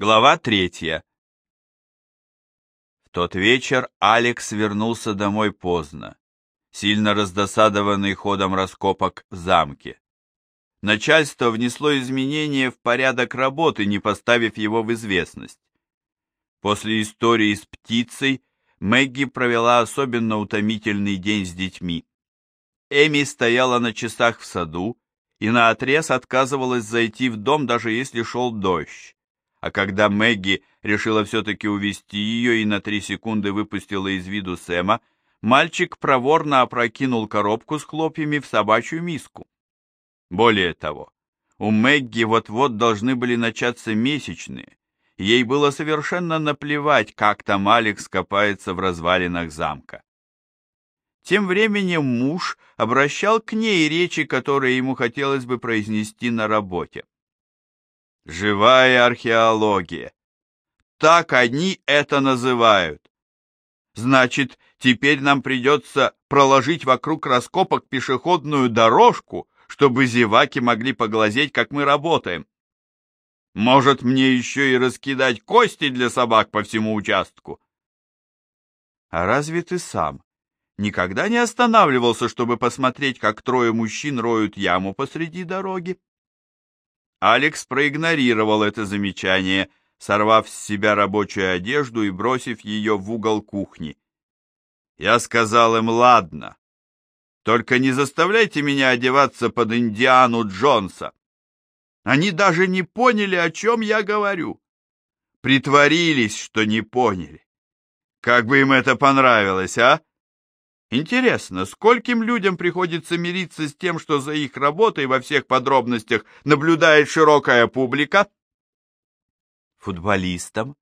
Глава третья. В тот вечер Алекс вернулся домой поздно, сильно раздосадованный ходом раскопок в замке. Начальство внесло изменения в порядок работы, не поставив его в известность. После истории с птицей Мэгги провела особенно утомительный день с детьми. Эми стояла на часах в саду и наотрез отказывалась зайти в дом, даже если шел дождь а когда Мэгги решила все-таки увести ее и на три секунды выпустила из виду Сэма, мальчик проворно опрокинул коробку с хлопьями в собачью миску. Более того, у Мэгги вот-вот должны были начаться месячные, ей было совершенно наплевать, как там Алекс копается в развалинах замка. Тем временем муж обращал к ней речи, которые ему хотелось бы произнести на работе. Живая археология. Так они это называют. Значит, теперь нам придется проложить вокруг раскопок пешеходную дорожку, чтобы зеваки могли поглазеть, как мы работаем. Может, мне еще и раскидать кости для собак по всему участку? А разве ты сам никогда не останавливался, чтобы посмотреть, как трое мужчин роют яму посреди дороги? Алекс проигнорировал это замечание, сорвав с себя рабочую одежду и бросив ее в угол кухни. Я сказал им, ладно, только не заставляйте меня одеваться под Индиану Джонса. Они даже не поняли, о чем я говорю. Притворились, что не поняли. Как бы им это понравилось, а? Интересно, скольким людям приходится мириться с тем, что за их работой во всех подробностях наблюдает широкая публика? Футболистам,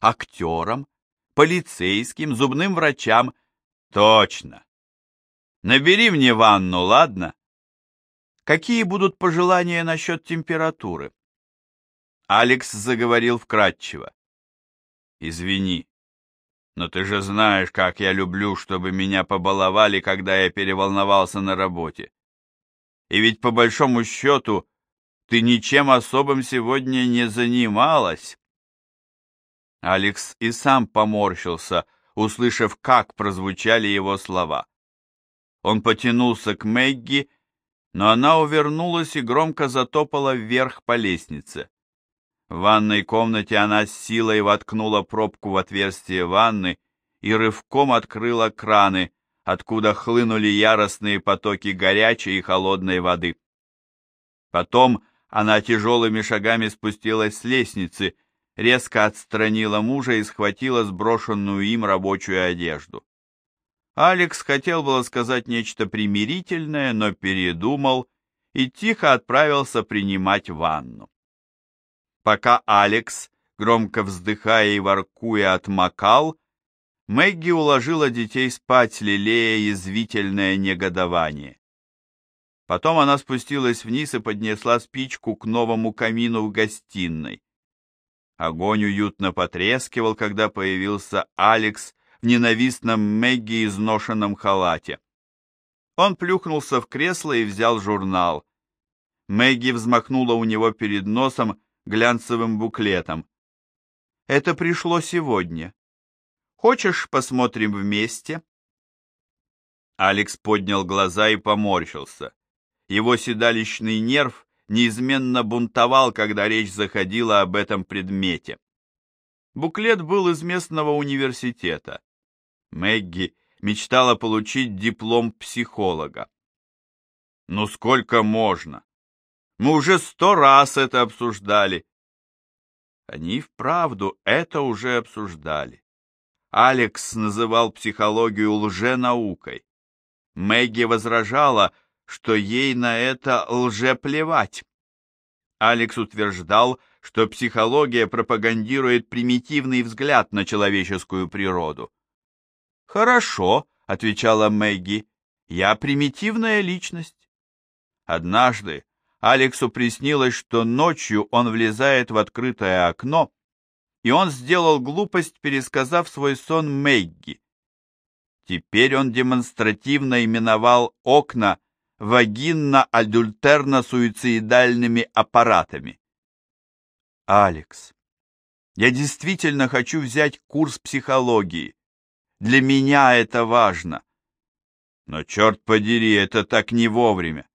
актерам, полицейским, зубным врачам. Точно. Набери мне ванну, ладно? Какие будут пожелания насчет температуры? Алекс заговорил вкратчиво. Извини, но ты же знаешь, как я люблю, чтобы меня побаловали, когда я переволновался на работе. И ведь по большому счету ты ничем особым сегодня не занималась. Алекс и сам поморщился, услышав, как прозвучали его слова. Он потянулся к Мэгги, но она увернулась и громко затопала вверх по лестнице. В ванной комнате она с силой воткнула пробку в отверстие ванны и рывком открыла краны, откуда хлынули яростные потоки горячей и холодной воды. Потом она тяжелыми шагами спустилась с лестницы, резко отстранила мужа и схватила сброшенную им рабочую одежду. Алекс хотел было сказать нечто примирительное, но передумал и тихо отправился принимать ванну. Пока Алекс, громко вздыхая и воркуя, отмокал, Мэгги уложила детей спать, лелея язвительное негодование. Потом она спустилась вниз и поднесла спичку к новому камину в гостиной. Огонь уютно потрескивал, когда появился Алекс в ненавистном Мэгги изношенном халате. Он плюхнулся в кресло и взял журнал. Мэгги взмахнула у него перед носом, глянцевым буклетом. Это пришло сегодня. Хочешь, посмотрим вместе? Алекс поднял глаза и поморщился. Его седалищный нерв неизменно бунтовал, когда речь заходила об этом предмете. Буклет был из местного университета. Мэгги мечтала получить диплом психолога. Ну сколько можно? Мы уже сто раз это обсуждали. Они вправду это уже обсуждали. Алекс называл психологию лженаукой. Мэгги возражала, что ей на это лжеплевать. Алекс утверждал, что психология пропагандирует примитивный взгляд на человеческую природу. «Хорошо», — отвечала Мэгги, — «я примитивная личность». Однажды Алексу приснилось, что ночью он влезает в открытое окно, и он сделал глупость, пересказав свой сон Мэгги. Теперь он демонстративно именовал окна вагинно-адюльтерно-суицидальными аппаратами. «Алекс, Я действительно хочу взять курс психологии. Для меня это важно. Но, черт подери, это так не вовремя.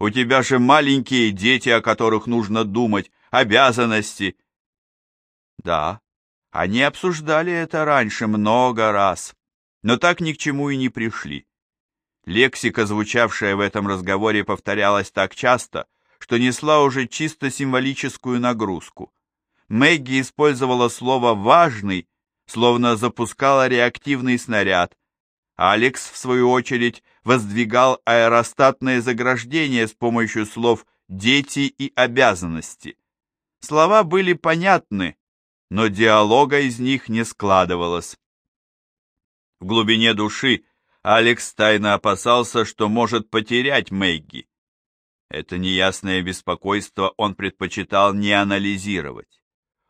У тебя же маленькие дети, о которых нужно думать, обязанности. Да, они обсуждали это раньше много раз, но так ни к чему и не пришли. Лексика, звучавшая в этом разговоре, повторялась так часто, что несла уже чисто символическую нагрузку. Мэгги использовала слово «важный», словно запускала реактивный снаряд. Алекс, в свою очередь, воздвигал аэростатное заграждение с помощью слов «дети» и «обязанности». Слова были понятны, но диалога из них не складывалось. В глубине души Алекс тайно опасался, что может потерять Мэгги. Это неясное беспокойство он предпочитал не анализировать.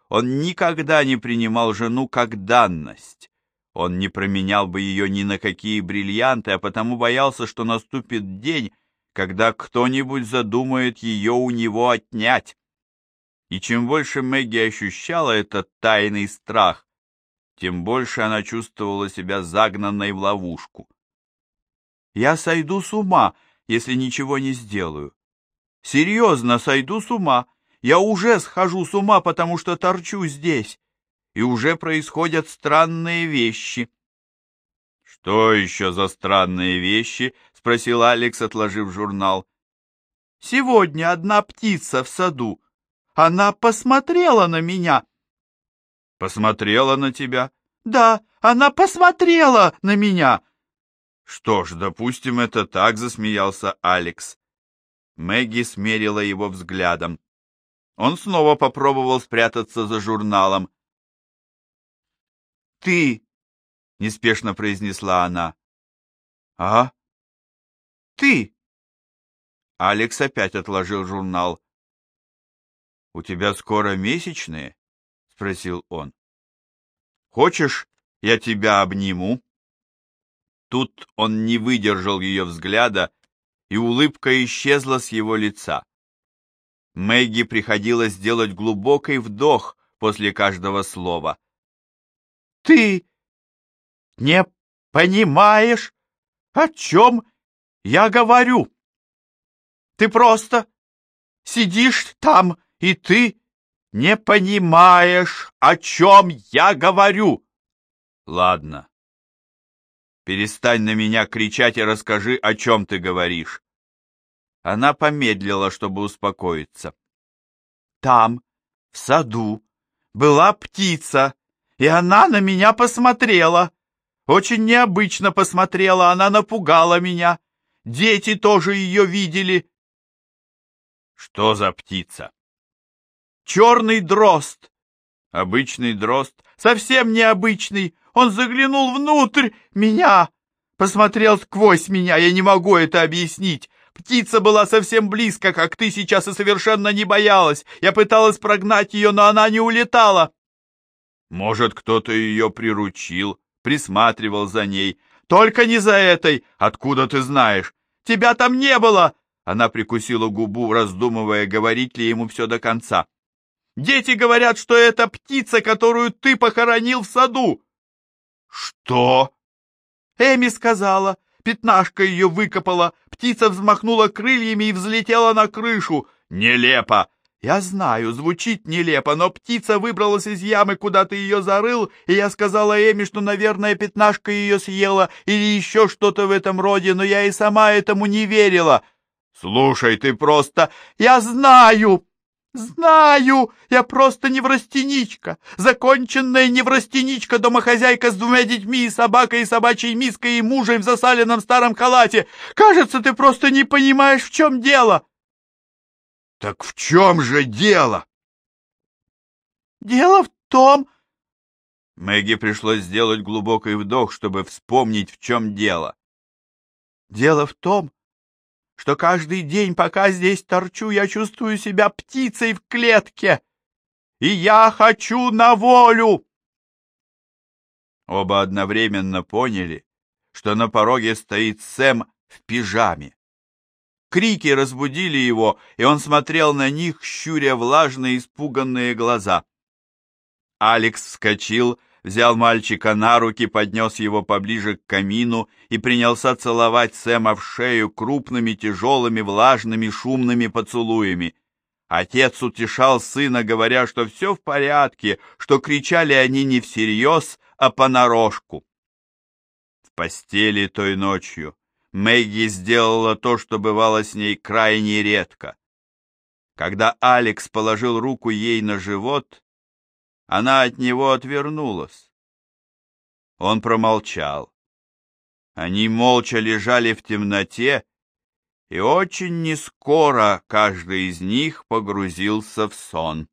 Он никогда не принимал жену как данность. Он не променял бы ее ни на какие бриллианты, а потому боялся, что наступит день, когда кто-нибудь задумает ее у него отнять. И чем больше Мэгги ощущала этот тайный страх, тем больше она чувствовала себя загнанной в ловушку. «Я сойду с ума, если ничего не сделаю. Серьезно, сойду с ума. Я уже схожу с ума, потому что торчу здесь, и уже происходят странные вещи». «Что еще за странные вещи?» — спросил Алекс, отложив журнал. «Сегодня одна птица в саду она посмотрела на меня. Посмотрела на тебя? Да, она посмотрела на меня. Что ж, допустим, это так, засмеялся Алекс. Мэгги смерила его взглядом. Он снова попробовал спрятаться за журналом. «Ты!» — неспешно произнесла она. «А? Ты!» Алекс опять отложил журнал. «У тебя скоро месячные?» — спросил он. «Хочешь, я тебя обниму?» Тут он не выдержал ее взгляда, и улыбка исчезла с его лица. Мэгги приходилось делать глубокий вдох после каждого слова. «Ты не понимаешь, о чем я говорю? Ты просто сидишь там и ты не понимаешь, о чем я говорю. Ладно. Перестань на меня кричать и расскажи, о чем ты говоришь. Она помедлила, чтобы успокоиться. Там, в саду, была птица, и она на меня посмотрела. Очень необычно посмотрела, она напугала меня. Дети тоже ее видели. Что за птица? черный дрозд. Обычный дрозд, совсем необычный. Он заглянул внутрь меня, посмотрел сквозь меня, я не могу это объяснить. Птица была совсем близко, как ты сейчас, и совершенно не боялась. Я пыталась прогнать ее, но она не улетала. Может, кто-то ее приручил, присматривал за ней. Только не за этой. Откуда ты знаешь? Тебя там не было. Она прикусила губу, раздумывая, говорить ли ему все до конца. Дети говорят, что это птица, которую ты похоронил в саду. Что? Эми сказала. Пятнашка ее выкопала. Птица взмахнула крыльями и взлетела на крышу. Нелепо. Я знаю, звучит нелепо, но птица выбралась из ямы, куда ты ее зарыл, и я сказала Эми, что, наверное, пятнашка ее съела или еще что-то в этом роде, но я и сама этому не верила. Слушай, ты просто... Я знаю! «Знаю! Я просто неврастеничка! Законченная неврастеничка, домохозяйка с двумя детьми и собакой, и собачьей миской, и мужем в засаленном старом халате! Кажется, ты просто не понимаешь, в чем дело!» «Так в чем же дело?» «Дело в том...» Мэгги пришлось сделать глубокий вдох, чтобы вспомнить, в чем дело. «Дело в том, что каждый день, пока здесь торчу, я чувствую себя птицей в клетке. И я хочу на волю!» Оба одновременно поняли, что на пороге стоит Сэм в пижаме. Крики разбудили его, и он смотрел на них, щуря влажные испуганные глаза. Алекс вскочил, взял мальчика на руки, поднес его поближе к камину и принялся целовать Сэма в шею крупными, тяжелыми, влажными, шумными поцелуями. Отец утешал сына, говоря, что все в порядке, что кричали они не всерьез, а понарошку. В постели той ночью Мэгги сделала то, что бывало с ней крайне редко. Когда Алекс положил руку ей на живот, она от него отвернулась. Он промолчал. Они молча лежали в темноте, и очень нескоро каждый из них погрузился в сон.